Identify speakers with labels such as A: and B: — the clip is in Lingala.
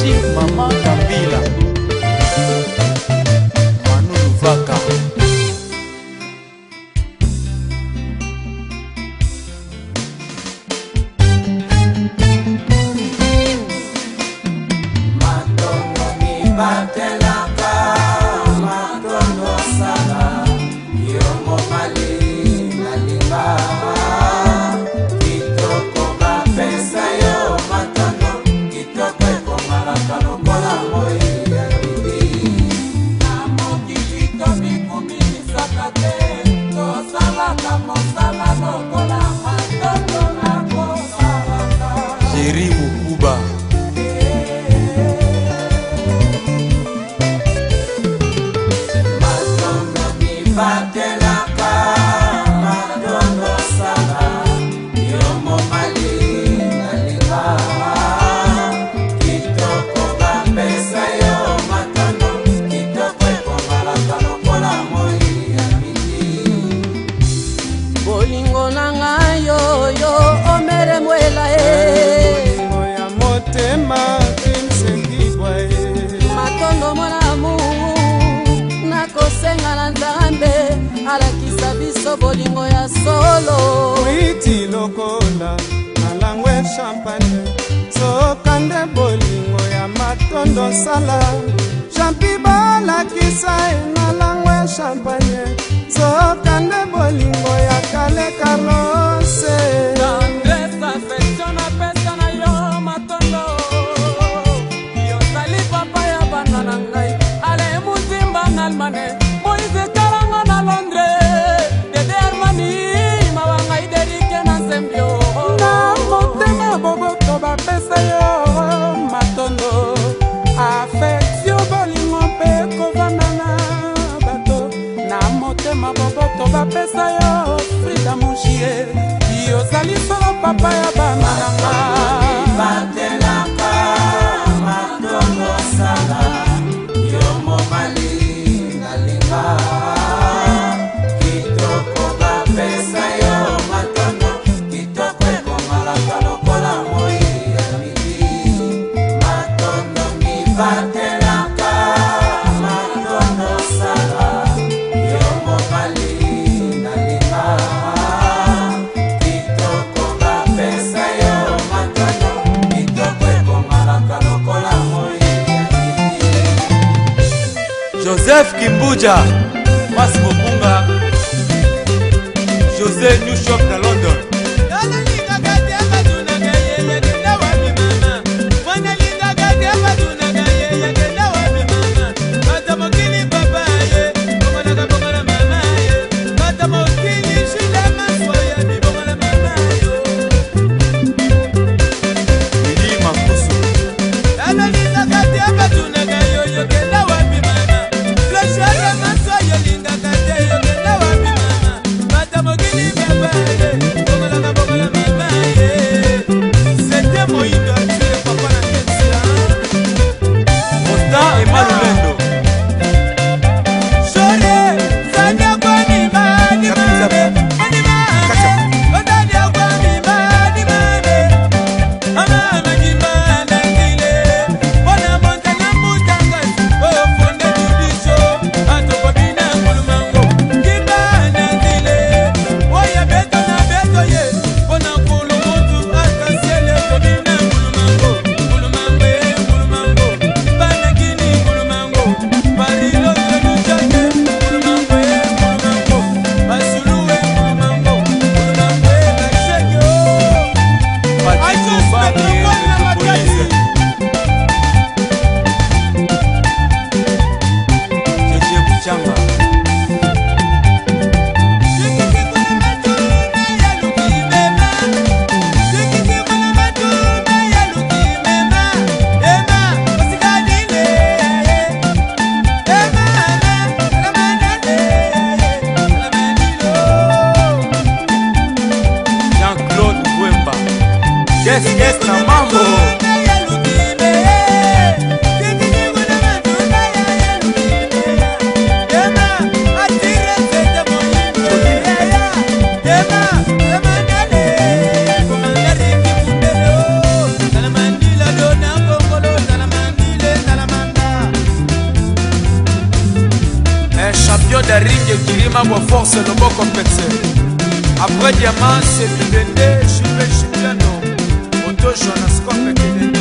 A: si mama kabila
B: manunu vaka Batela
A: champagne sokande bolingo ya matondo sala champi balakisa engalangwe champagne sokande bolingo ya motema boboto bapesa yo frida mushie ozali solo papa ya bananga joseph kimbuja mwasi mokunga josé newshop ringe kilima bwa force loboko pese après diamant sebibende shipe shipiano oto jonas kopekelende